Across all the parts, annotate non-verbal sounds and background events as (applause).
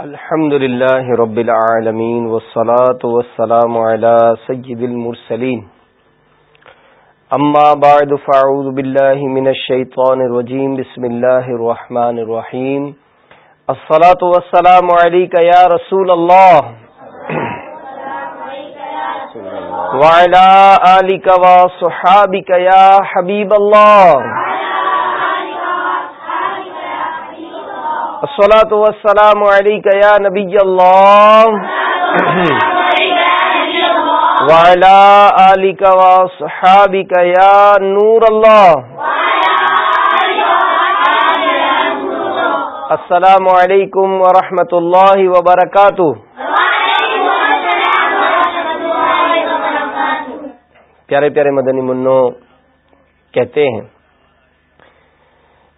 الحمد لله رب العالمين والصلاة والسلام على سيد المرسلين أما بعد فأعوذ بالله من الشيطان الرجيم بسم الله الرحمن الرحيم الصلاة والسلام عليك يا رسول الله وعلى آلك وصحابك يا حبيب الله الصلاة والسلام عليك يا نبي الله. وعلى آلك وصحابك يا نور الله. السلام علیکم ورحمۃ اللہ وبرکاتہ پیارے پیارے مدنی منو، کہتے ہیں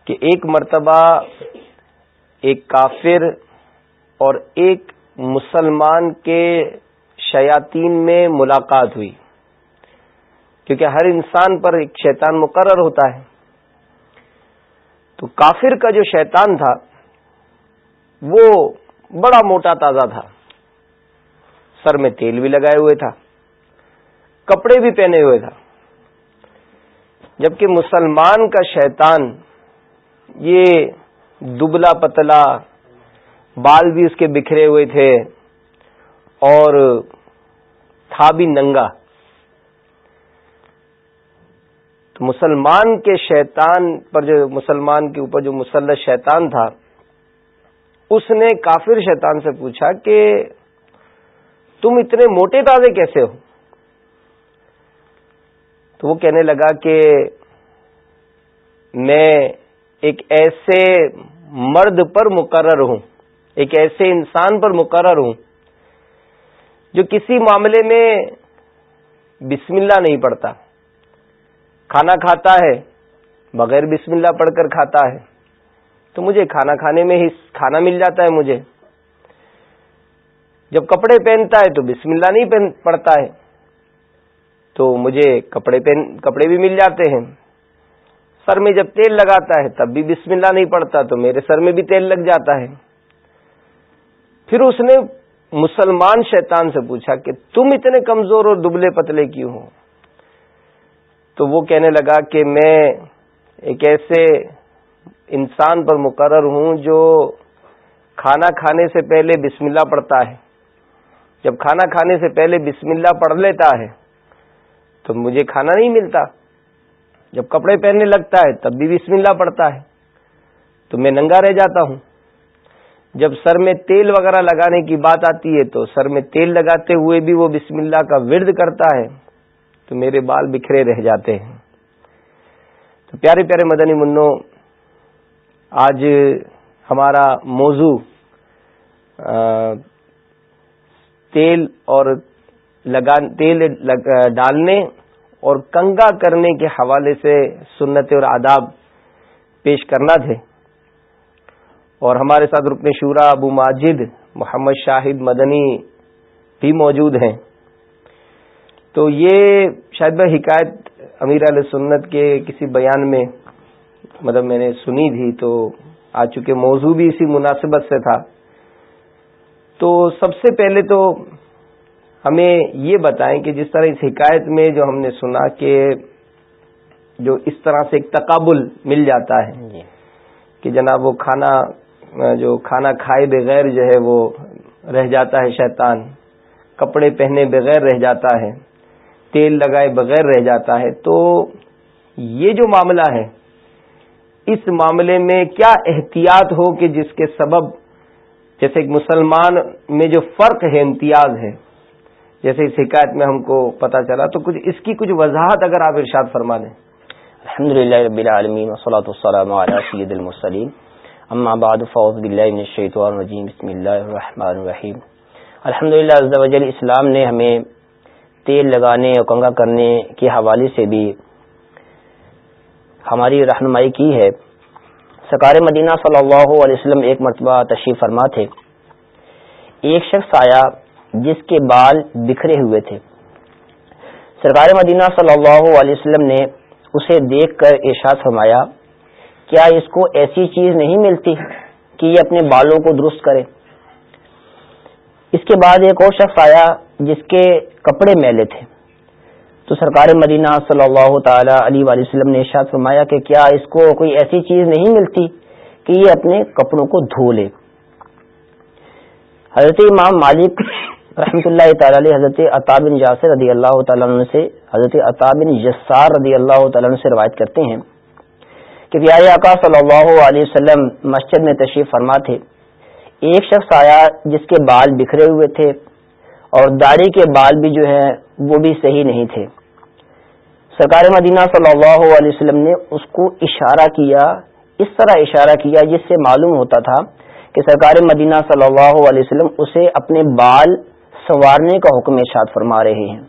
کہ ایک مرتبہ ایک کافر اور ایک مسلمان کے شیاطین میں ملاقات ہوئی۔ کیونکہ ہر انسان پر ایک شیطان مقرر ہوتا ہے۔ تو کافر کا جو شیطان تھا، وہ بڑا موٹا تازہ تھا۔ سر میں تیل بھی لگائے ہوئے تھا، کپڑے بھی پہنے ہوئے تھا۔ جبکہ مسلمان کا شیطان یہ دبلا پتلا، بال بھی اس کے بکھرے ہوئے تھے اور تھا بھی ننگا۔ تو مسلمان کے شیطان پر جو مسلمان کے اوپر جو مسلح شیطان تھا، اس نے کافر شیطان سے پوچھا کہ تم اتنے موٹے تازے کیسے ہو؟ تو وہ کہنے لگا کہ میں ایک ایسے مرد پر مقرر ہوں، ایک ایسے انسان پر مقرر ہوں جو کسی معاملے میں بسم اللہ نہیں پڑھتا۔ کھانا کھاتا ہے، بغیر بسم اللہ پڑھ کر کھاتا ہے۔ تو مجھے کھانا کھانے میں ہی کھانا مل جاتا ہے مجھے۔ جب کپڑے پہنتا ہے تو بسم اللہ نہیں پڑھتا ہے۔ تو مجھے کپڑے پہن، کپڑے بھی مل جاتے ہیں۔ سر میں جب تیل لگاتا ہے تب بھی بسم اللہ نہیں پڑتا تو میرے سر میں بھی تیل لگ جاتا ہے۔ پھر اس نے مسلمان شیطان سے پوچھا کہ تم اتنے کمزور اور دبلے پتلے کیوں ہو؟ تو وہ کہنے لگا کہ میں ایک ایسے انسان پر مقرر ہوں جو کھانا کھانے سے پہلے بسم اللہ پڑھتا ہے۔ جب کھانا کھانے سے پہلے بسم اللہ پڑھ لیتا ہے تو مجھے کھانا نہیں ملتا۔ جب کپڑے پہننے لگتا ہے تب بھی بسم اللہ پڑتا ہے۔ تو میں ننگا رہ جاتا ہوں۔ جب سر میں تیل وغیرہ لگانے کی بات آتی ہے تو سر میں تیل لگاتے ہوئے بھی وہ بسم اللہ کا ورد کرتا ہے۔ تو میرے بال بکھرے رہ جاتے ہیں۔ تو پیارے پیارے مدنی منو آج ہمارا موضوع تیل اور لگا، تیل ڈالنے اور کنگا کرنے کے حوالے سے سنت اور آداب پیش کرنا تھے۔ اور ہمارے ساتھ رکن شورا ابو ماجد، محمد شاہد مدنی بھی موجود ہیں۔ تو یہ شاید بھائی حکایت امیر علیہ سنت کے کسی بیان میں مطلب میں نے سنی تھی تو آ چکے موضوع بھی اسی مناسبت سے تھا۔ تو سب سے پہلے تو ہمیں یہ بتائیں کہ جس طرح اس حکایت میں جو ہم نے سنا کہ جو اس طرح سے ایک تقابل مل جاتا ہے جی۔ کہ جناب وہ کھانا جو کھانا کھائے بغیر جو ہے وہ رہ جاتا ہے شیطان کپڑے پہنے بغیر رہ جاتا ہے تیل لگائے بغیر رہ جاتا ہے تو یہ جو معاملہ ہے اس معاملے میں کیا احتیاط ہو کہ جس کے سبب جیسے ایک مسلمان میں جو فرق ہے امتیاز ہے جیسے اس حکایت میں ہم کو پتا چلا، تو کچھ اس کی کچھ وضاحت اگر آپ ارشاد فرما دیں الحمد للہ رب العالمین وصلاۃ والسلام علی سید المرسلین. اما بعد فوز باللہ من الشیطان الرجیم، بسم اللہ الرحمن الرحیم. الحمد للہ عز و جل، اسلام نے ہمیں تیل لگانے اور کنگا کرنے کے حوالے سے بھی ہماری رہنمائی کی ہے۔ سکار مدینہ صلی اللہ علیہ وسلم ایک مرتبہ تشریف فرما تھے۔ ایک شخص آیا جس کے بال بکھرے ہوئے تھے۔ سرکار مدینہ صلی اللہ علیہ وسلم نے اسے دیکھ کر ارشاد فرمایا، کیا اس کو ایسی چیز نہیں ملتی کہ یہ اپنے بالوں کو درست کرے؟ اس کے بعد ایک اور شخص آیا جس کے کپڑے میلے تھے۔ تو سرکار مدینہ صلی اللہ تعالی علیہ وسلم نے ارشاد فرمایا کہ کیا اس کو کوئی ایسی چیز نہیں ملتی کہ یہ اپنے کپڑوں کو دھو لے؟ حضرت امام مالک رحمۃ اللہ تعالی علیہ حضرت عطاب بن جاسر رضی اللہ تعالیٰ عنہ سے حضرت عطاب بن یسار رضی اللہ تعالیٰ عنہ سے روایت کرتے ہیں کہ پیارے آقا صلی اللہ علیہ وسلم مسجد میں تشریف فرما تھے۔ ایک شخص آیا جس کے بال بکھرے ہوئے تھے اور داڑھی کے بال بھی جو ہیں وہ بھی صحیح نہیں تھے۔ سرکار مدینہ صلی اللہ علیہ وسلم نے اس کو اشارہ کیا، اس طرح اشارہ کیا جس سے معلوم ہوتا تھا کہ سرکار مدینہ صلی اللہ علیہ وسلم اسے اپنے بال سنوارنے کا حکم ارشاد فرما رہے ہیں۔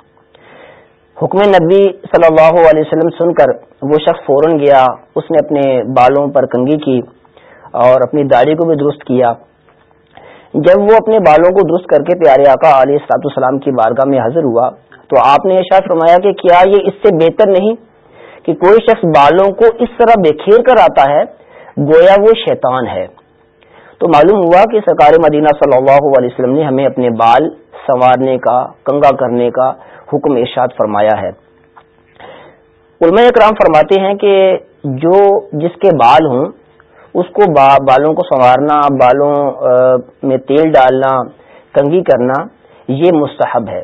حکم نبی صلی اللہ علیہ وسلم سن کر وہ شخص فوراً گیا، اس نے اپنے بالوں پر کنگھی کی اور اپنی داڑھی کو بھی درست کیا۔ جب وہ اپنے بالوں کو درست کر کے پیارے آقا علیہ السلاط السلام کی بارگاہ میں حاضر ہوا، تو آپ نے ارشاد فرمایا کہ کیا یہ اس سے بہتر نہیں کہ کوئی شخص بالوں کو اس طرح بکھیر کر آتا ہے، گویا وہ شیطان ہے۔ تو معلوم ہوا کہ سرکار مدینہ صلی اللہ علیہ وسلم نے ہمیں اپنے بال سنوارنے کا، کنگا کرنے کا حکم ارشاد فرمایا ہے۔ علماء اکرام فرماتے ہیں کہ جو جس کے بال ہوں، اس کو بالوں کو سنوارنا، بالوں میں تیل ڈالنا، کنگھی کرنا، یہ مستحب ہے۔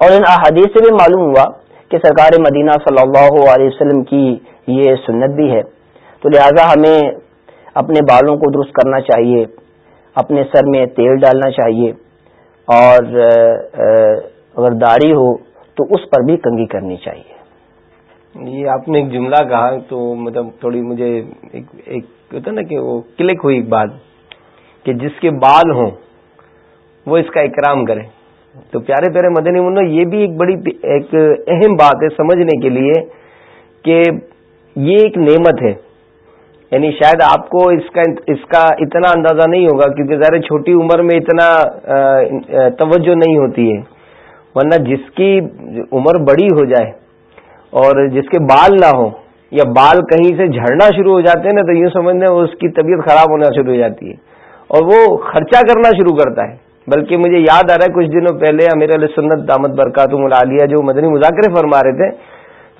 اور ان احادیث سے بھی معلوم ہوا کہ سرکار مدینہ صلی اللہ علیہ وسلم کی یہ سنت بھی ہے۔ تو لہذا ہمیں اپنے بالوں کو درست کرنا چاہیے، اپنے سر میں تیل ڈالنا چاہیے، اور اگر داڑھی ہو تو اس پر بھی کنگھی کرنی چاہیے۔ یہ آپ نے ایک جملہ کہا تو مطلب تھوڑی مجھے ایک ایک ہوتا نا کہ وہ کلک ہوئی ایک بات کہ جس کے بال ہوں وہ اس کا اکرام کرے تو پیارے پیارے مدنی منو یہ بھی ایک بڑی ایک اہم بات ہے سمجھنے کے لیے کہ یہ ایک نعمت ہے۔ یعنی شاید آپ کو اس کا اس کا اتنا اندازہ نہیں ہوگا، کیونکہ ظاہر چھوٹی عمر میں اتنا توجہ نہیں ہوتی ہے۔ ورنہ جس کی عمر بڑی ہو جائے اور جس کے بال نہ ہو یا بال کہیں سے جھڑنا شروع ہو جاتے ہیں نا، تو یوں سمجھنے اس کی طبیعت خراب ہونا شروع ہو جاتی ہے۔ اور وہ خرچہ کرنا شروع کرتا ہے۔ بلکہ مجھے یاد آ رہا ہے، کچھ دنوں پہلے امیر علیہ سنت دامت برکاتم العالیہ جو مدنی مذاکرے فرما رہے تھے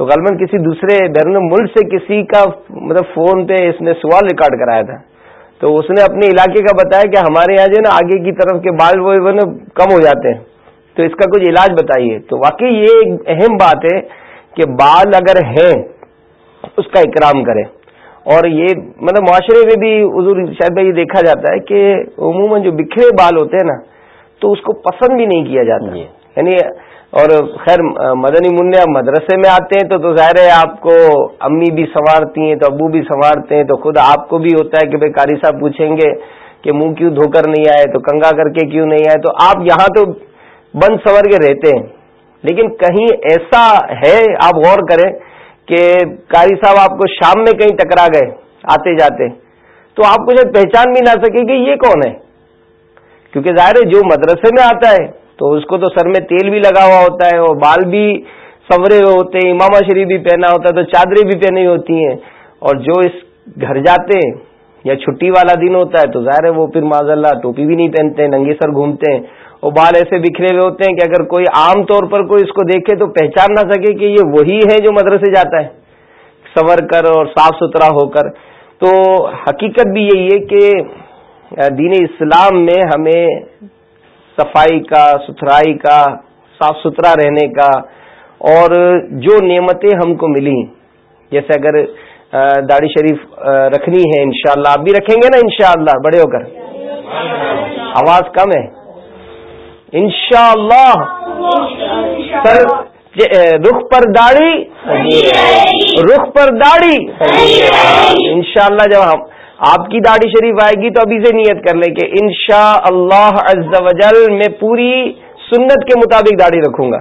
تو غالباً کسی دوسرے بیرون ملک سے کسی کا مطلب فون پہ اس نے سوال ریکارڈ کرایا تھا۔ تو اس نے اپنے علاقے کا بتایا کہ ہمارے یہاں جو ہے نا آگے کی طرف کے بال وہ کم ہو جاتے ہیں۔ تو اس کا کچھ علاج بتائیے۔ تو واقعی یہ ایک اہم بات ہے کہ بال اگر ہیں اس کا اکرام کریں۔ اور یہ مطلب معاشرے میں بھی حضور شاید یہ دیکھا جاتا ہے کہ عموماً جو بکھرے بال ہوتے ہیں نا تو اس کو پسند بھی نہیں کیا جاتا۔ جی۔ یعنی اور خیر، مدنی منع مدرسے میں آتے ہیں تو تو ظاہر ہے آپ کو امی بھی سنوارتی ہیں تو ابو بھی سنوارتے ہیں تو خود آپ کو بھی ہوتا ہے کہ بھائی کاری صاحب پوچھیں گے کہ منہ کیوں دھو کر نہیں آئے، تو کنگا کر کے کیوں نہیں آئے؟ تو آپ یہاں تو بند سنور کے رہتے ہیں۔ لیکن کہیں ایسا ہے، آپ غور کریں کہ کاری صاحب آپ کو شام میں کہیں ٹکرا گئے، آتے جاتے۔ تو آپ کو پہچان بھی نہ سکے کہ یہ کون ہے۔ کیونکہ ظاہر ہے جو مدرسے میں آتا ہے تو اس کو تو سر میں تیل بھی لگا ہوا ہوتا ہے اور بال بھی سورے ہوئے ہوتے ہیں، امامہ شریف بھی پہنا ہوتا ہے، تو چادریں بھی پہنی ہوتی ہیں۔ اور جو اس گھر جاتے ہیں یا چھٹی والا دن ہوتا ہے، تو ظاہر ہے وہ پھر ماض اللہ ٹوپی بھی نہیں پہنتے، ننگے سر گھومتے ہیں۔ اور بال ایسے بکھرے ہوئے ہوتے ہیں کہ اگر کوئی عام طور پر کوئی اس کو دیکھے تو پہچان نہ سکے کہ یہ وہی ہے جو مدرسے جاتا ہے۔ سور کر اور صاف ستھرا ہو کر۔ تو حقیقت بھی یہی ہے کہ دین اسلام میں ہمیں صفائی کا ستھرائی کا صاف ستھرا رہنے کا اور جو نعمتیں ہم کو ملی جیسے اگر داڑھی شریف رکھنی ہے انشاءاللہ شاء آپ بھی رکھیں گے نا انشاءاللہ بڑے ہو کر؟ آواز کم ہے۔ انشاءاللہ۔ سر رخ پر داڑھی۔ رخ پر داڑھی۔ انشاءاللہ جب ہم آپ کی داڑھی شریف آئے گی تو ابھی سے نیت کر لیں کہ انشاء اللہ میں پوری سنت کے مطابق داڑھی رکھوں گا۔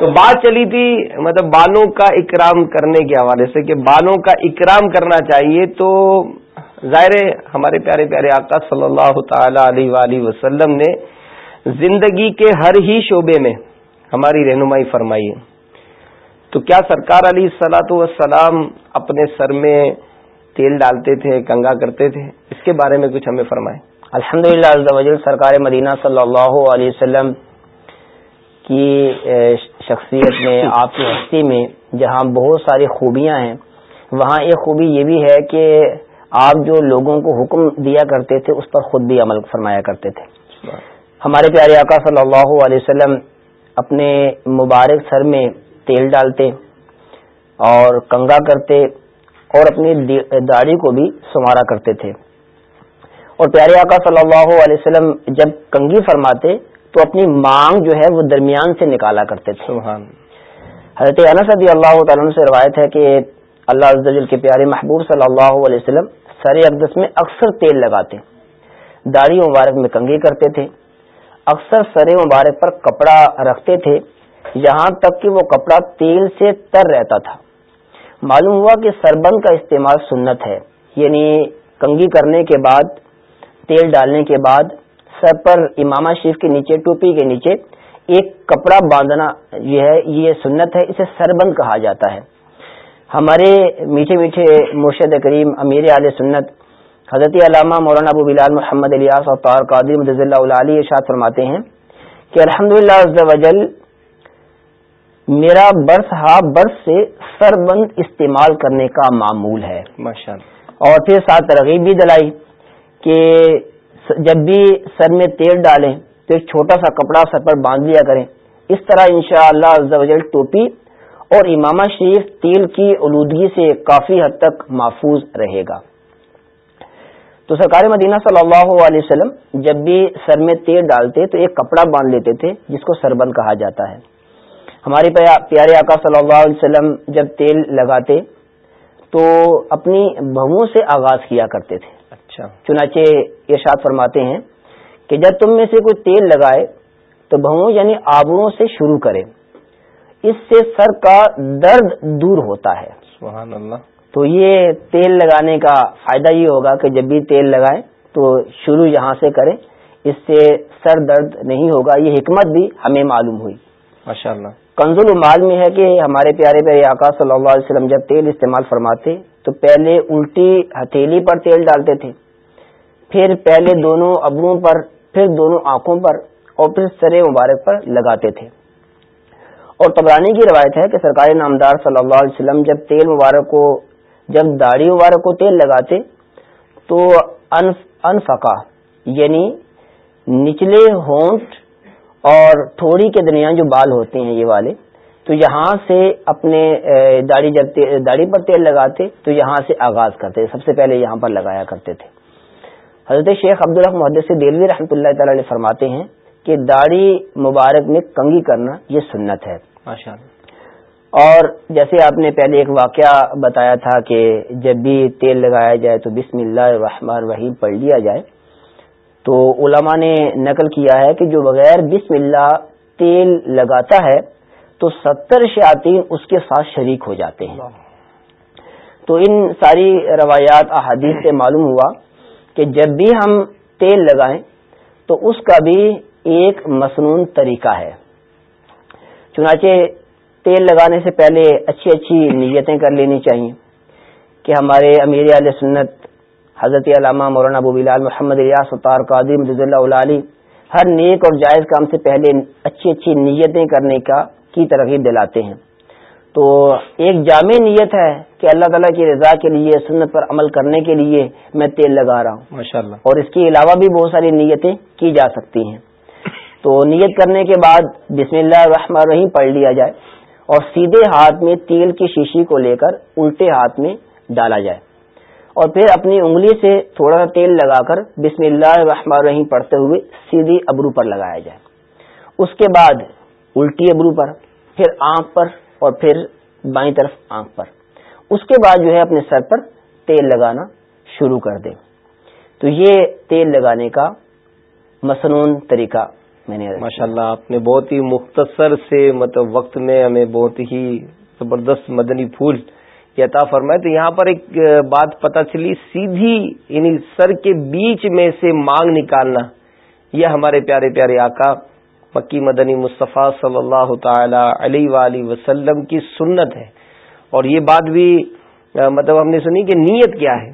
تو بات چلی تھی مطلب بالوں کا اکرام کرنے کے حوالے سے کہ بالوں کا اکرام کرنا چاہیے تو ظاہر ہمارے پیارے پیارے آقا صلی اللہ تعالی علیہ وآلہ وسلم نے زندگی کے ہر ہی شعبے میں ہماری رہنمائی فرمائی ہے۔ تو کیا سرکار علی سلاۃ وسلام اپنے سر میں تیل ڈالتے تھے کنگا کرتے تھے۔ اس کے بارے میں کچھ ہمیں فرمائیں۔ الحمد للہ سرکار مدینہ صلی اللہ علیہ وسلم کی شخصیت میں (coughs) آپ کی ہستی میں جہاں بہت ساری خوبیاں ہیں وہاں ایک خوبی یہ بھی ہے کہ آپ جو لوگوں کو حکم دیا کرتے تھے اس پر خود بھی عمل فرمایا کرتے تھے۔ ہمارے پیارے آقا صلی اللہ علیہ وسلم اپنے مبارک سر میں تیل ڈالتے اور کنگا کرتے اور اپنی داڑھی کو بھی سنوارا کرتے تھے۔ اور پیارے آقا صلی اللہ علیہ وسلم جب کنگی فرماتے تو اپنی مانگ جو ہے وہ درمیان سے نکالا کرتے تھے۔ سبحان۔ حضرت انس رضی اللہ تعالیٰ سے روایت ہے کہ اللہ عز کے پیارے محبوب صلی اللہ علیہ وسلم سر اقدس میں اکثر تیل لگاتے داڑھی مبارک میں کنگھی کرتے تھے اکثر سر مبارک پر کپڑا رکھتے تھے یہاں تک کہ وہ کپڑا تیل سے تر رہتا تھا۔ معلوم ہوا کہ سربند کا استعمال سنت ہے یعنی کنگھی کرنے کے بعد، تیل ڈالنے کے بعد، سر پر امامہ شریف کے نیچے، ٹوپی کے نیچے ایک کپڑا باندھنا یہ ہے، یہ سنت ہے، اسے سربند کہا جاتا ہے۔ ہمارے میٹھے میٹھے مرشد کریم، امیر علیہ سنت، حضرت علامہ مولانا ابو بلال محمد الیاس اور طار قادری مدض اللہ علیہ ارشاد فرماتے ہیں کہ الحمد للہ میرا برس ہا برس سے سر بند استعمال کرنے کا معمول ہے۔ اور پھر ساتھ ترغیب بھی دلائی کہ جب بھی سر میں تیل ڈالیں تو ایک چھوٹا سا کپڑا سر پر باندھ لیا کریں۔ اس طرح انشاءاللہ شاء اللہ ٹوپی اور امامہ شریف تیل کی آلودگی سے کافی حد تک محفوظ رہے گا۔ تو سرکار مدینہ صلی اللہ علیہ وسلم جب بھی سر میں تیل ڈالتے تو ایک کپڑا باندھ لیتے تھے جس کو سربند کہا جاتا ہے۔ ہمارے پیارے آقا صلی اللہ علیہ وسلم جب تیل لگاتے تو اپنی بہوؤں سے آغاز کیا کرتے تھے۔ اچھا۔ چنانچہ ارشاد فرماتے ہیں کہ جب تم میں سے کوئی تیل لگائے تو بہوؤں یعنی آبروں سے شروع کرے۔ اس سے سر کا درد دور ہوتا ہے۔ سبحان اللہ تو یہ تیل لگانے کا فائدہ یہ ہوگا کہ جب بھی تیل لگائیں تو شروع یہاں سے کریں۔ اس سے سر درد نہیں ہوگا۔ یہ حکمت بھی ہمیں معلوم ہوئی۔ ماشاء اللہ کنز المال میں ہے کہ ہمارے پیارے پیارے آقا صلی اللہ علیہ وسلم جب تیل استعمال فرماتے تو پہلے الٹی ہتھیلی پر تیل ڈالتے تھے، پھر پہلے دونوں ابروں پر، پھر دونوں آنکھوں پر اور پھر سر مبارک پر لگاتے تھے۔ اور تبرانی کی روایت ہے کہ سرکاری نامدار صلی اللہ علیہ وسلم جب تیل مبارک کو، جب داڑھی مبارک کو تیل لگاتے تو انفقا یعنی نچلے ہونٹ اور تھوڑی کے درمیان جو بال ہوتے ہیں یہ والے تو یہاں سے اپنے داڑھی جب داڑھی پر تیل لگاتے تو یہاں سے آغاز کرتے سب سے پہلے یہاں پر لگایا کرتے تھے۔ حضرت شیخ عبدالرح محدث سے دلوی رحمۃ اللہ تعالی علیہ فرماتے ہیں کہ داڑھی مبارک میں کنگی کرنا یہ سنت ہے۔ اور جیسے آپ نے پہلے ایک واقعہ بتایا تھا کہ جب بھی تیل لگایا جائے تو بسم اللہ الرحمن الرحیم پڑھ لیا جائے تو علماء نے نقل کیا ہے کہ جو بغیر بسم اللہ تیل لگاتا ہے تو ستر شاطین اس کے ساتھ شریک ہو جاتے ہیں۔ تو ان ساری روایات احادیث سے معلوم ہوا کہ جب بھی ہم تیل لگائیں تو اس کا بھی ایک مصنون طریقہ ہے۔ چنانچہ تیل لگانے سے پہلے اچھی اچھی نیتیں کر لینی چاہیے کہ ہمارے امیر علیہ سنت حضرت علامہ مولانا ابو بلال محمد ریاض اتار قادم رضی اللہ علی ہر نیک اور جائز کام سے پہلے اچھی اچھی نیتیں کرنے کا کی ترغیب دلاتے ہیں۔ تو ایک جامع نیت ہے کہ اللہ تعالیٰ کی رضا کے لیے سنت پر عمل کرنے کے لیے میں تیل لگا رہا ہوں۔ ماشاءاللہ۔ اور اس کے علاوہ بھی بہت ساری نیتیں کی جا سکتی ہیں۔ تو نیت کرنے کے بعد بسم اللہ الرحمن الرحیم پڑھ لیا جائے اور سیدھے ہاتھ میں تیل کی شیشی کو لے کر الٹے ہاتھ میں ڈالا جائے۔ اور پھر اپنی انگلی سے تھوڑا سا تیل لگا کر بسم اللہ الرحمن الرحیم پڑھتے ہوئے سیدھی ابرو پر لگایا جائے۔ اس کے بعد الٹی ابرو پر، پھر آنکھ پر اور پھر بائیں طرف آنکھ پر۔ اس کے بعد جو ہے اپنے سر پر تیل لگانا شروع کر دیں۔ تو یہ تیل لگانے کا مصنون طریقہ میں نے ماشاء اللہ آپ نے بہت ہی مختصر سے مطلب وقت میں ہمیں بہت ہی زبردست مدنی پھول عطا فرمائے، تو یہاں پر ایک بات پتہ چلی، سیدھی یعنی سر کے بیچ میں سے مانگ نکالنا، یہ ہمارے پیارے پیارے آقا مکی مدنی مصطفیٰ صلی اللہ تعالی علیہ وآلہ وسلم کی سنت ہے۔ اور یہ بات بھی مطلب ہم نے سنی کہ نیت کیا ہے۔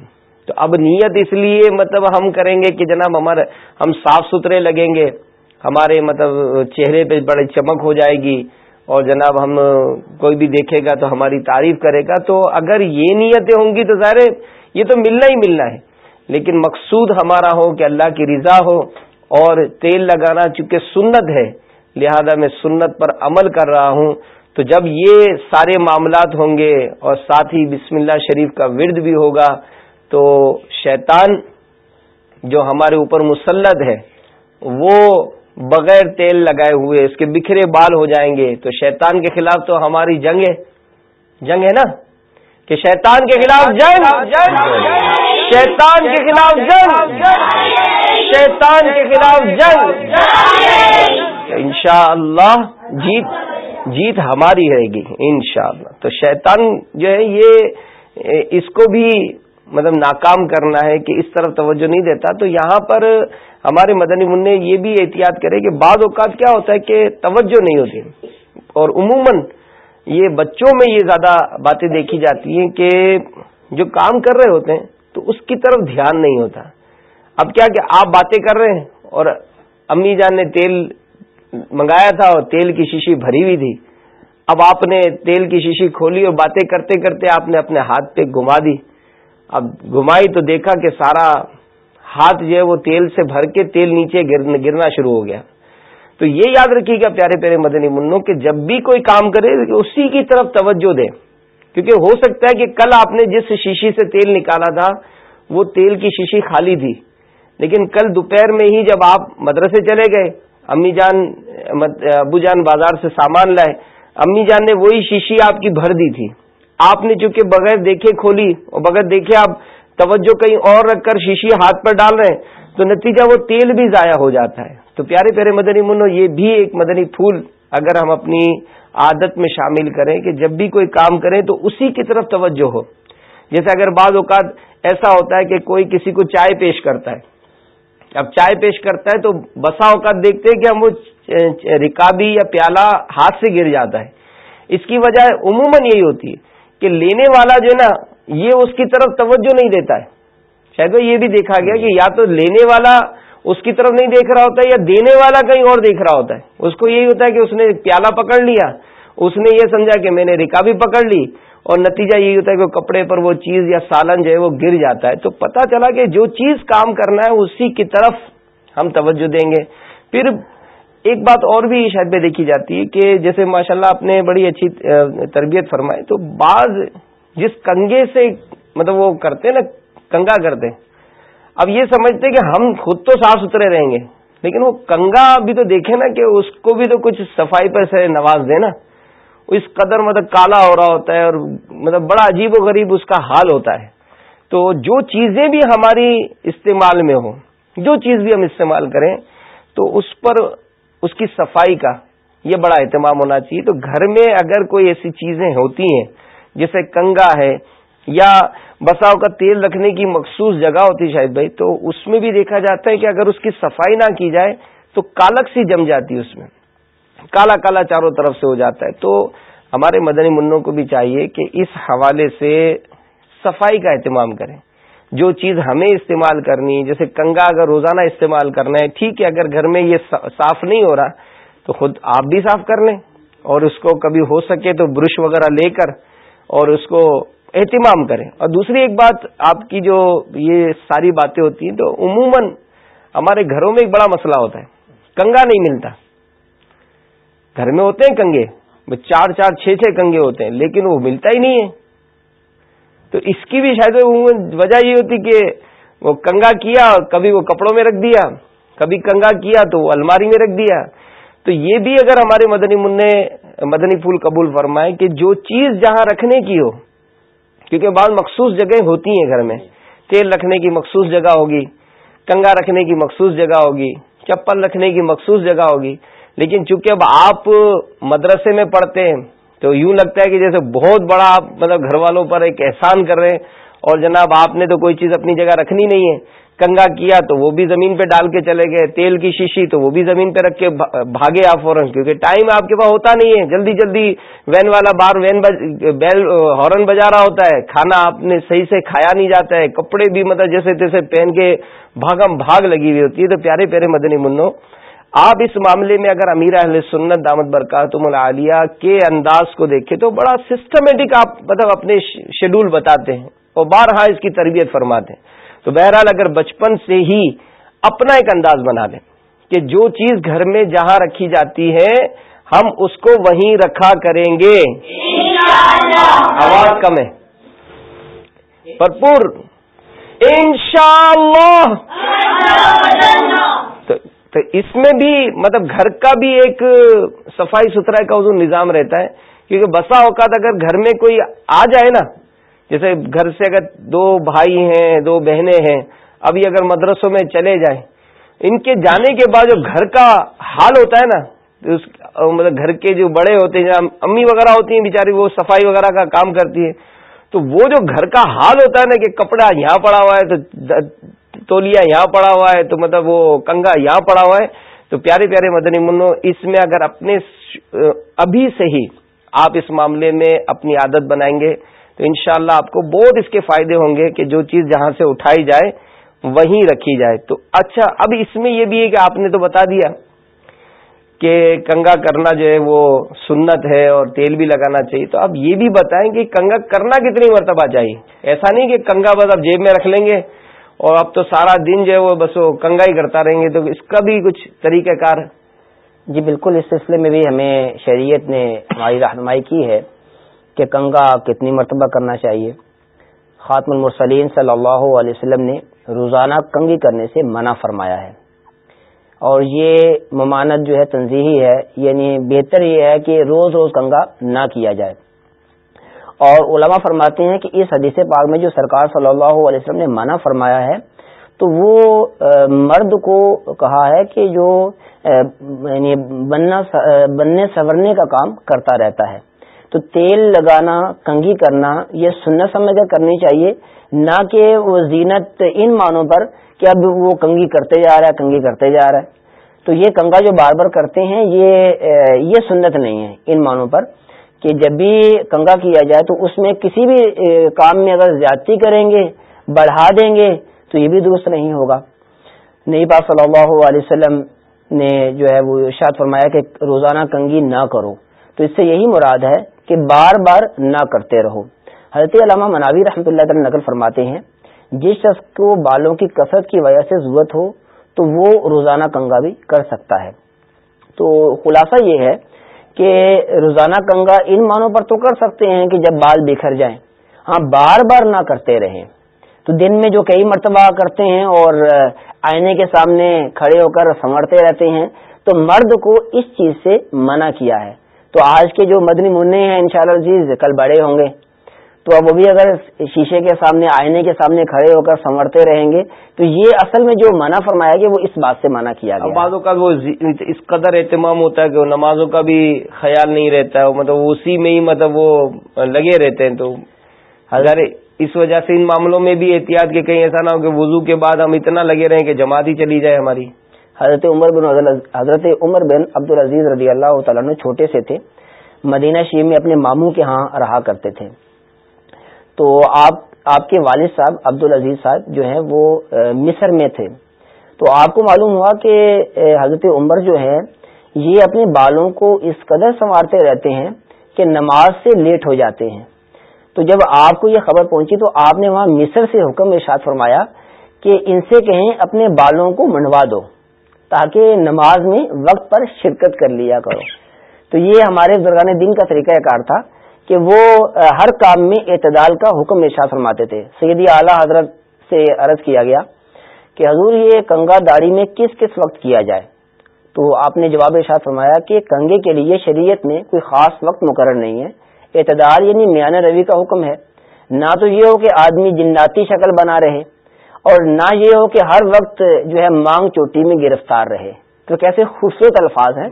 تو اب نیت اس لیے مطلب ہم کریں گے کہ جناب ہمارے ہم صاف ستھرے لگیں گے، ہمارے مطلب چہرے پہ بڑے چمک ہو جائے گی۔ اور جناب ہم کوئی بھی دیکھے گا تو ہماری تعریف کرے گا، تو اگر یہ نیتیں ہوں گی تو ظاہر یہ تو ملنا ہی ملنا ہے۔ لیکن مقصود ہمارا ہو کہ اللہ کی رضا ہو اور تیل لگانا چونکہ سنت ہے، لہذا میں سنت پر عمل کر رہا ہوں۔ تو جب یہ سارے معاملات ہوں گے اور ساتھ ہی بسم اللہ شریف کا ورد بھی ہوگا، تو شیطان جو ہمارے اوپر مسلط ہے، وہ بغیر تیل لگائے ہوئے اس کے بکھرے بال ہو جائیں گے، تو شیطان کے خلاف تو ہماری جنگ ہے۔ جنگ ہے نا؟ کہ شیطان کے خلاف جنگ۔ شیطان کے خلاف جنگ۔ شیطان کے خلاف جنگ۔ انشاء اللہ جیت جیت ہماری رہے گی، انشاءاللہ۔ تو شیطان جو ہے، یہ اس کو بھی مطلب ناکام کرنا ہے کہ اس طرف توجہ نہیں دیتا، تو یہاں پر ہمارے مدنی منع یہ بھی احتیاط کرے کہ بعض اوقات کیا ہوتا ہے کہ توجہ نہیں ہوتی۔ اور عموماً یہ بچوں میں یہ زیادہ باتیں دیکھی جاتی ہیں کہ جو کام کر رہے ہوتے ہیں تو اس کی طرف دھیان نہیں ہوتا۔ اب کیا کہ آپ باتیں کر رہے ہیں اور امی جان نے تیل منگایا تھا اور تیل کی شیشی بھری ہوئی تھی۔ اب آپ نے تیل کی شیشی کھولی اور باتیں کرتے کرتے آپ نے اپنے ہاتھ پہ گما دی۔ اب گمائی تو دیکھا کہ سارا ہاتھ جو ہے وہ تیل سے بھر کے تیل نیچے گرنا شروع ہو گیا۔ تو یہ یاد رکھیے گا پیارے پیارے مدنی منوں کہ جب بھی کوئی کام کرے اسی کی طرف توجہ دے کیونکہ ہو سکتا ہے کہ کل آپ نے جس شیشی سے تیل نکالا تھا، وہ تیل کی شیشی خالی تھی۔ لیکن کل دوپہر میں ہی جب آپ مدرسے چلے گئے، امی جان، ابو جان بازار سے سامان لائے، امی جان نے وہی شیشی آپ کی بھر دی تھی۔ آپ نے چونکہ بغیر دیکھے کھولی اور بغیر دیکھے آپ توجہ کہیں اور رکھ کر شیشی ہاتھ پر ڈال رہے ہیں، تو نتیجہ وہ تیل بھی ضائع ہو جاتا ہے۔ تو پیارے پیارے مدنی منو، یہ بھی ایک مدنی پھول اگر ہم اپنی عادت میں شامل کریں کہ جب بھی کوئی کام کریں تو اسی کی طرف توجہ ہو۔ جیسے اگر بعض اوقات ایسا ہوتا ہے کہ کوئی کسی کو چائے پیش کرتا ہے۔ اب چائے پیش کرتا ہے تو بسا اوقات دیکھتے ہیں کہ ہم وہ رکابی یا پیالہ ہاتھ سے گر جاتا ہے۔ اس کی وجہ عموماً یہی ہوتی ہے۔ کہ لینے والا جو ہے نا، یہ اس کی طرف توجہ نہیں دیتا ہے۔ شاید یہ بھی دیکھا گیا کہ یا تو لینے والا اس کی طرف نہیں دیکھ رہا ہوتا ہے یا دینے والا کہیں اور دیکھ رہا ہوتا ہے۔ اس کو یہی ہوتا ہے کہ اس نے پیالہ پکڑ لیا۔ اس نے یہ سمجھا کہ میں نے رکابی پکڑ لی۔ اور نتیجہ یہی ہوتا ہے کہ کپڑے پر وہ چیز یا سالن جو ہے وہ گر جاتا ہے۔ تو پتا چلا کہ جو چیز کام کرنا ہے، اسی کی طرف ہم توجہ دیں گے۔ پھر ایک بات اور بھی شاید پہ دیکھی جاتی ہے کہ جیسے ماشاءاللہ اللہ نے بڑی اچھی تربیت فرمائی، تو بعض جس کنگے سے مطلب وہ کرتے نا، کنگا کرتے اب یہ سمجھتے کہ ہم خود تو صاف ستھرے رہیں گے، لیکن وہ کنگا بھی تو دیکھے نا کہ اس کو بھی تو کچھ صفائی پر سے نواز دے نا اس قدر مطلب کالا ہو رہا ہوتا ہے اور مطلب بڑا عجیب و غریب اس کا حال ہوتا ہے۔ تو جو چیزیں بھی ہماری استعمال میں ہوں، جو چیز بھی ہم استعمال کریں، تو اس پر اس کی صفائی کا یہ بڑا اہتمام ہونا چاہیے۔ تو گھر میں اگر کوئی ایسی چیزیں ہوتی ہیں، جیسے کنگا ہے یا بساؤ کا تیل رکھنے کی مخصوص جگہ ہوتی شاید بھائی، تو اس میں بھی دیکھا جاتا ہے کہ اگر اس کی صفائی نہ کی جائے تو کالک سی جم جاتی ہے اس میں۔ کالا کالا چاروں طرف سے ہو جاتا ہے۔ تو ہمارے مدنی منوں کو بھی چاہیے کہ اس حوالے سے صفائی کا اہتمام کریں۔ جو چیز ہمیں استعمال کرنی جیسے کنگا اگر روزانہ استعمال کرنا ہے، ٹھیک ہے، اگر گھر میں یہ صاف نہیں ہو رہا، تو خود آپ بھی صاف کر لیں۔ اور اس کو کبھی ہو سکے تو برش وغیرہ لے کر اور اس کو اہتمام کریں۔ اور دوسری ایک بات آپ کی جو یہ ساری باتیں ہوتی ہیں، تو عموماً ہمارے گھروں میں ایک بڑا مسئلہ ہوتا ہے۔ کنگا نہیں ملتا۔ گھر میں ہوتے ہیں کنگے، چار چار چھ چھ کنگے ہوتے ہیں، لیکن وہ ملتا ہی نہیں ہے۔ تو اس کی بھی شاید وجہ یہ ہوتی کہ وہ کنگا کیا کبھی وہ کپڑوں میں رکھ دیا، کبھی کنگا کیا تو وہ الماری میں رکھ دیا۔ تو یہ بھی اگر ہمارے مدنی منع، مدنی پھول قبول فرمائے کہ جو چیز جہاں رکھنے کی ہو، کیونکہ بعض مخصوص جگہیں ہوتی ہیں گھر میں، تیل رکھنے کی مخصوص جگہ ہوگی، کنگا رکھنے کی مخصوص جگہ ہوگی، چپل رکھنے کی مخصوص جگہ ہوگی، لیکن چونکہ اب آپ مدرسے میں پڑھتے ہیں تو یوں لگتا ہے کہ جیسے بہت بڑا آپ مطلب گھر والوں پر ایک احسان کر رہے ہیں اور جناب آپ نے تو کوئی چیز اپنی جگہ رکھنی نہیں ہے۔ کنگا کیا تو وہ بھی زمین پہ ڈال کے چلے گئے، تیل کی شیشی تو وہ بھی زمین پہ رکھ کے بھاگے آپ فوراً، کیونکہ ٹائم آپ کے پاس ہوتا نہیں ہے۔ جلدی جلدی وین والا بار وین بیل، ہارن بجا رہا ہوتا ہے۔ کھانا آپ نے صحیح سے کھایا نہیں جاتا ہے۔ کپڑے بھی مطلب جیسے تیسے پہن کے بھاگم بھاگ لگی ہوئی ہوتی ہے۔ تو پیارے پیارے مدنی منو آپ اس معاملے میں اگر امیر اہل سنت دامت برکاتم العالیہ کے انداز کو دیکھیں تو بڑا سسٹمیٹک آپ مطلب اپنے شیڈول بتاتے ہیں اور بارہا اس کی تربیت فرماتے ہیں۔ تو بہرحال اگر بچپن سے ہی اپنا ایک انداز بنا لیں کہ جو چیز گھر میں جہاں رکھی جاتی ہے ہم اس کو وہیں رکھا کریں گے۔ آواز کم ہے۔ بھرپور۔ انشاءاللہ۔ تو تو اس میں بھی مطلب گھر کا بھی ایک صفائی ستھرائی کا حضور نظام رہتا ہے، کیونکہ بسا اوقات اگر گھر میں کوئی آ جائے نا، جیسے گھر سے اگر دو بھائی ہیں، دو بہنیں ہیں، ابھی اگر مدرسوں میں چلے جائیں، ان کے جانے کے بعد جو گھر کا حال ہوتا ہے نا مطلب گھر کے جو بڑے ہوتے ہیں امی وغیرہ ہوتی ہیں بیچاری، وہ صفائی وغیرہ کا کام کرتی ہے تو وہ جو گھر کا حال ہوتا ہے نا، کہ کپڑا یہاں پڑا ہوا ہے، تو تولیا یہاں پڑا ہوا ہے، تو مطلب وہ کنگا یہاں پڑا ہوا ہے۔ تو پیارے پیارے مدنی منو، اس میں اگر اپنے ابھی سے ہی آپ اس معاملے میں اپنی عادت بنائیں گے، تو انشاءاللہ اللہ آپ کو بہت اس کے فائدے ہوں گے کہ جو چیز جہاں سے اٹھائی جائے، وہیں رکھی جائے۔ تو اچھا اب اس میں یہ بھی ہے کہ آپ نے تو بتا دیا کہ کنگا کرنا جو ہے وہ سنت ہے اور تیل بھی لگانا چاہیے۔ تو اب یہ بھی بتائیں کہ کنگا کرنا کتنی مرتبہ چاہیے؟ ایسا نہیں کہ کنگا بس اب جیب میں رکھ لیں گے۔ اور اب تو سارا دن جو ہے وہ بس وہ کنگا ہی کرتا رہیں گے تو اس کا بھی کچھ طریقہ کار ہے؟ جی بالکل، اس سلسلے میں بھی ہمیں شریعت نے ہماری رہنمائی کی ہے کہ کنگا کتنی مرتبہ کرنا چاہیے۔ خاتم المرسلین صلی اللہ علیہ وسلم نے روزانہ کنگی کرنے سے منع فرمایا ہے۔ اور یہ ممانت جو ہے تنظیحی ہے یعنی بہتر یہ ہے کہ روز روز کنگا نہ کیا جائے۔ اور علماء فرماتے ہیں کہ اس حدیث پاک میں جو سرکار صلی اللہ علیہ وسلم نے منع فرمایا ہے، تو وہ مرد کو کہا ہے کہ جو یعنی بننے، سنورنے کا کام کرتا رہتا ہے۔ تو تیل لگانا، کنگھی کرنا، یہ سنت سمجھ کر کرنی چاہیے، نہ کہ وہ زینت ان معنوں پر کہ اب وہ کنگھی کرتے جا رہا ہے، کنگھی کرتے جا رہا ہے۔ تو یہ کنگا جو بار بار کرتے ہیں، یہ یہ سنت نہیں ہے ان معنوں پر۔ کہ جب بھی کنگا کیا جائے تو اس میں کسی بھی کام میں اگر زیادتی کریں گے، بڑھا دیں گے، تو یہ بھی درست نہیں ہوگا۔ نئی پاک صلی اللہ علیہ وسلم نے جو ہے وہ ارشاد فرمایا کہ روزانہ کنگھی نہ کرو۔ تو اس سے یہی مراد ہے کہ بار بار نہ کرتے رہو۔ حضرت علامہ مناوی رحمۃ اللہ تعالی نقل فرماتے ہیں، جس شخص کو بالوں کی کثرت کی وجہ سے ضرورت ہو، تو وہ روزانہ کنگا بھی کر سکتا ہے۔ تو خلاصہ یہ ہے کہ روزانہ کنگا ان معنوں پر تو کر سکتے ہیں کہ جب بال بکھر جائیں۔ ہاں بار بار نہ کرتے رہیں۔ تو دن میں جو کئی مرتبہ کرتے ہیں اور آئینے کے سامنے کھڑے ہو کر سنورتے رہتے ہیں، تو مرد کو اس چیز سے منع کیا ہے۔ تو آج کے جو مدنی منع ہیں، انشاءاللہ شاء کل بڑے ہوں گے۔ تو اب وہ بھی اگر شیشے کے سامنے آئینے کے سامنے کھڑے ہو کر سنورتے رہیں گے تو یہ اصل میں جو منع فرمایا گیا وہ اس بات سے منع کیا گیا۔ بعضوں کا وہ اس قدر اہتمام ہوتا ہے کہ وہ نمازوں کا بھی خیال نہیں رہتا ہے مطلب اسی میں ہی مطلب وہ لگے رہتے ہیں۔ تو اگر اس وجہ سے ان معاملوں میں بھی احتیاط کہ کہیں ایسا نہ ہو کہ وضو کے بعد ہم اتنا لگے رہیں کہ جماعت ہی چلی جائے ہماری۔ حضرت عمر بن حضرت عمر بن عبد العزیز رضی اللہ تعالیٰ چھوٹے سے تھے مدینہ شریف میں اپنے ماموں کے ہاں رہا کرتے تھے۔ تو آپ آپ کے والد صاحب عبد العزیز صاحب جو ہیں وہ مصر میں تھے۔ تو آپ کو معلوم ہوا کہ حضرت عمر جو ہے یہ اپنے بالوں کو اس قدر سنوارتے رہتے ہیں کہ نماز سے لیٹ ہو جاتے ہیں۔ تو جب آپ کو یہ خبر پہنچی تو آپ نے وہاں مصر سے حکم ارشاد فرمایا کہ ان سے کہیں اپنے بالوں کو منڈوا دو، تاکہ نماز میں وقت پر شرکت کر لیا کرو۔ تو یہ ہمارے بزرگان دن کا طریقہ کار تھا۔ کہ وہ ہر کام میں اعتدال کا حکم ارشاد فرماتے تھے۔ سیدی اعلیٰ حضرت سے عرض کیا گیا کہ حضور یہ کنگا داڑھی میں کس کس وقت کیا جائے؟ تو آپ نے جواب ارشاد فرمایا کہ کنگے کے لیے شریعت میں کوئی خاص وقت مقرر نہیں ہے۔ اعتدال یعنی میان روی کا حکم ہے۔ نہ تو یہ ہو کہ آدمی جناتی شکل بنا رہے اور نہ یہ ہو کہ ہر وقت جو ہے مانگ چوٹی میں گرفتار رہے۔ تو کیسے خوبصورت الفاظ ہیں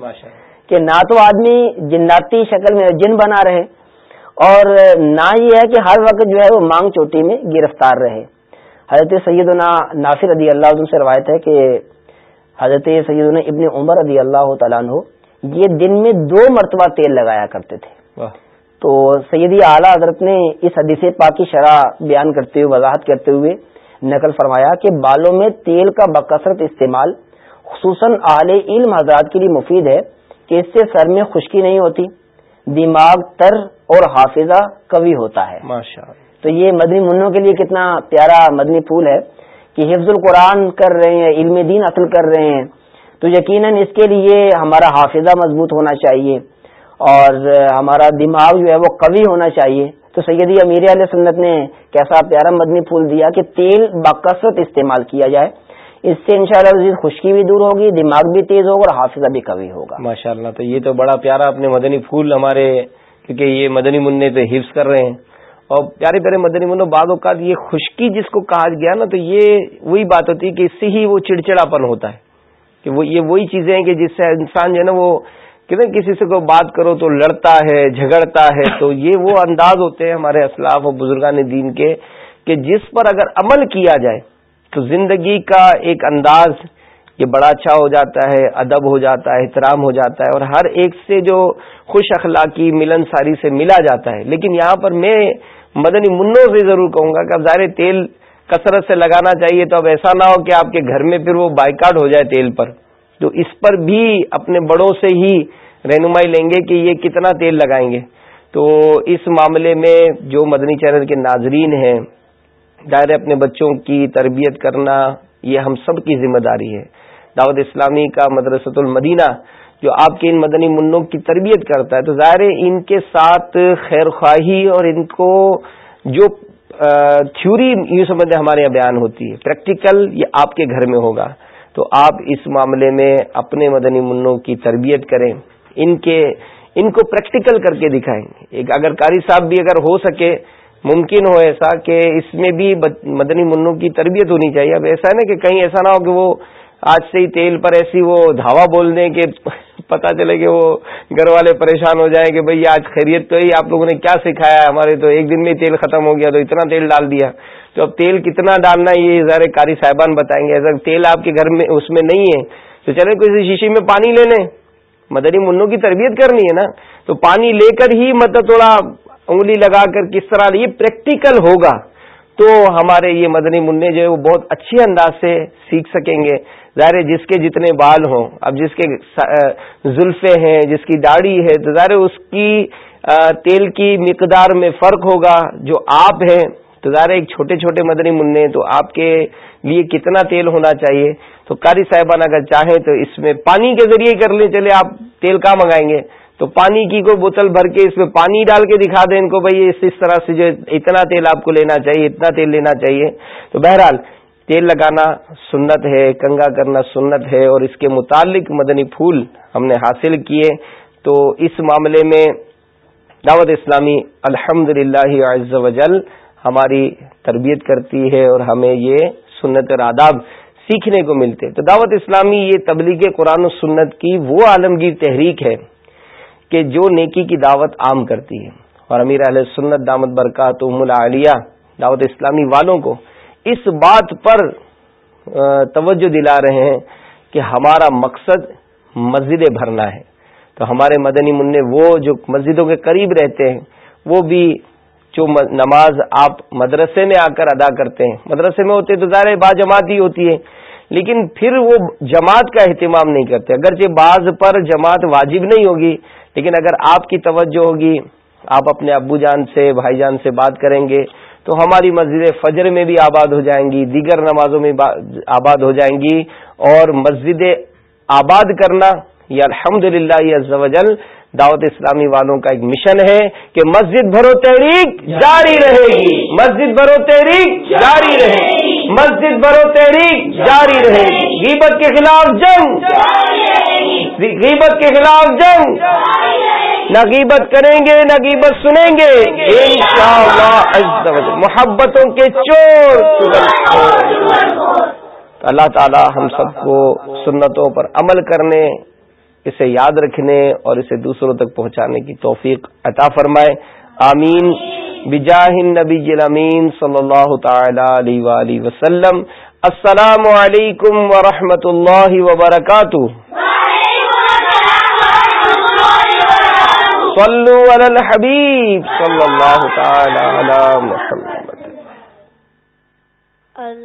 کہ نہ تو آدمی جناتی شکل میں جن بنا رہے اور نہ یہ ہے کہ ہر وقت جو ہے وہ مانگ چوٹی میں گرفتار رہے۔ حضرت سیدنا ناصر رضی اللہ عنہ سے روایت ہے کہ حضرت سیدنا ابن عمر رضی اللہ تعالیٰ عنہ یہ دن میں دو مرتبہ تیل لگایا کرتے تھے۔ تو سیدی اعلیٰ حضرت نے اس حدیث پاکی شرح بیان کرتے ہوئے وضاحت کرتے ہوئے نقل فرمایا کہ بالوں میں تیل کا بکثرت استعمال خصوصاً اعلی علم حضرات کے لیے مفید ہے کہ اس سے سر میں خشکی نہیں ہوتی دماغ تر اور حافظہ کبھی ہوتا ہے۔ تو یہ مدنی منوں کے لیے کتنا پیارا مدنی پھول ہے کہ حفظ القرآن کر رہے ہیں علم دین اصل کر رہے ہیں۔ تو یقیناً اس کے لیے ہمارا حافظہ مضبوط ہونا چاہیے اور ہمارا دماغ جو ہے وہ قوی ہونا چاہیے۔ تو سیدی امیر علیہ سنت نے کیسا پیارا مدنی پھول دیا کہ تیل بکثرت استعمال کیا جائے۔ اس سے انشاءاللہ شاء خشکی بھی دور ہوگی دماغ بھی تیز ہوگا اور حافظہ بھی کبھی ہوگا۔ ماشاء اللہ تو یہ تو بڑا پیارا اپنے مدنی پھول ہمارے کیونکہ یہ مدنی منع تو حفظ کر رہے ہیں۔ اور پیارے پیارے مدنی منو بعض اوقات یہ خشکی جس کو کہا گیا نا، تو یہ وہی بات ہوتی ہے کہ اس سے ہی وہ چڑچڑا پن ہوتا ہے۔ کہ وہ، یہ وہی چیزیں ہیں کہ جس سے انسان جو ہے نا، وہ کہتے کسی سے کوئی بات کرو تو لڑتا ہے، جھگڑتا ہے۔ تو یہ وہ انداز ہوتے ہیں ہمارے اسلاف اور بزرگان دین کے، کہ جس پر اگر عمل کیا جائے، تو زندگی کا ایک انداز یہ بڑا اچھا ہو جاتا ہے، ادب ہو جاتا ہے، احترام ہو جاتا ہے۔ اور ہر ایک سے جو خوش اخلاقی ملن ساری سے ملا جاتا ہے۔ لیکن یہاں پر میں مدنی منوں سے ضرور کہوں گا کہ اب ظاہر تیل کثرت سے لگانا چاہیے تو اب ایسا نہ ہو کہ آپ کے گھر میں پھر وہ بائیکاٹ ہو جائے تیل پر۔ تو اس پر بھی اپنے بڑوں سے ہی رہنمائی لیں گے کہ یہ کتنا تیل لگائیں گے۔ تو اس معاملے میں جو مدنی چینل کے ناظرین ہیں دائرے اپنے بچوں کی تربیت کرنا یہ ہم سب کی ذمہ داری ہے۔ دعوت اسلامی کا مدرسۃ المدینہ جو آپ کے ان مدنی منوں کی تربیت کرتا ہے، تو ظاہر ان کے ساتھ خیر خواہی اور ان کو جو تھیوری یوں سمجھتے ہمارے یہاں بیان ہوتی ہے پریکٹیکل یہ آپ کے گھر میں ہوگا۔ تو آپ اس معاملے میں اپنے مدنی منوں کی تربیت کریں، ان کے، ان کو پریکٹیکل کر کے دکھائیں۔ ایک اگر قاری صاحب بھی اگر ہو سکے، ممکن ہو ایسا کہ اس میں بھی مدنی منوں کی تربیت ہونی چاہیے۔ اب ایسا ہے نا کہ کہیں ایسا نہ ہو کہ وہ آج سے ہی تیل پر ایسی وہ دھاوا بول دیں کہ پتا چلے کہ وہ گھر والے پریشان ہو جائیں کہ بھئی آج خیریت تو ہی، آپ لوگوں نے کیا سکھایا ہمارے تو ایک دن میں تیل ختم ہو گیا تو اتنا تیل ڈال دیا۔ تو اب تیل کتنا ڈالنا یہ ذرا کاری صاحبان بتائیں گے۔ اگر تیل آپ کے گھر میں، اس میں نہیں ہے، تو چلے کسی شیشی میں پانی لے لیں۔ مدنی منوں کی تربیت کرنی ہے نا۔ تو پانی لے کر ہی مطلب تھوڑا انگلی لگا کر کس طرح، یہ پریکٹیکل ہوگا۔ تو ہمارے یہ مدنی منع جو ہے وہ بہت اچھے انداز سے سیکھ سکیں گے۔ ظاہر جس کے جتنے بال ہوں، اب جس کے زلفے ہیں، جس کی داڑھی ہے، تو ظاہر اس کی تیل کی مقدار میں فرق ہوگا۔ جو آپ ہیں، تو ظاہر ایک چھوٹے چھوٹے مدنی منع، تو آپ کے لیے کتنا تیل ہونا چاہیے۔ تو قاری صاحبان اگر چاہیں تو اس میں پانی کے ذریعے کر لیں چلے آپ تیل کہاں منگائیں گے؟ تو پانی کی کوئی بوتل بھر کے اس میں پانی ڈال کے دکھا دیں ان کو بھائی اس اس طرح سے جو اتنا تیل آپ کو لینا چاہیے، اتنا تیل لینا چاہیے۔ تو بہرحال، تیل لگانا سنت ہے، کنگا کرنا سنت ہے، اور اس کے متعلق مدنی پھول ہم نے حاصل کیے۔ تو اس معاملے میں دعوت اسلامی الحمد للہ وجل ہماری تربیت کرتی ہے اور ہمیں یہ سنت اور آداب سیکھنے کو ملتے۔ تو دعوت اسلامی یہ تبلیغ قرآن و سنت کی وہ عالمگیر تحریک ہے کہ جو نیکی کی دعوت عام کرتی ہے۔ اور امیر علیہ سنت دامت برکات العالیہ، دعوت اسلامی والوں کو اس بات پر توجہ دلا رہے ہیں کہ ہمارا مقصد مسجدیں بھرنا ہے۔ تو ہمارے مدنی منع وہ جو مسجدوں کے قریب رہتے ہیں، وہ بھی جو نماز آپ مدرسے میں آ کر ادا کرتے ہیں۔ مدرسے میں ہوتے تو ظاہر با جماعت ہی ہوتی ہے، لیکن پھر وہ جماعت کا اہتمام نہیں کرتے۔ اگرچہ بعض پر جماعت واجب نہیں ہوگی لیکن اگر آپ کی توجہ ہوگی، آپ اپنے ابو جان سے، بھائی جان سے بات کریں گے، تو ہماری مسجد فجر میں بھی آباد ہو جائیں گی، دیگر نمازوں میں آباد ہو جائیں گی، اور مسجد آباد کرنا، یہ الحمد للہ یہ دعوت اسلامی والوں کا ایک مشن ہے کہ مسجد بھرو تحریک جاری رہے گی۔ مسجد بھرو تحریک جاری رہے گی۔ مسجد بھرو تحریک جاری رہے۔ گی غیبت کے خلاف جنگ۔ غیبت کے خلاف جنگ۔ نہ غیبت کریں گے نہ غیبت سنیں گے۔ انشاءاللہ محبتوں کے چور۔ اللہ تعالی ہم سب کو سنتوں پر عمل کرنے اسے یاد رکھنے اور اسے دوسروں تک پہنچانے کی توفیق عطا فرمائے۔ آمین۔ بجاہ النبی الامین صلی اللہ تعالی علیہ وآلہ وسلم. السلام علیکم ورحمۃ اللہ وبرکاتہ صلو علی الحبیب صلی اللہ تعالی علی محمد.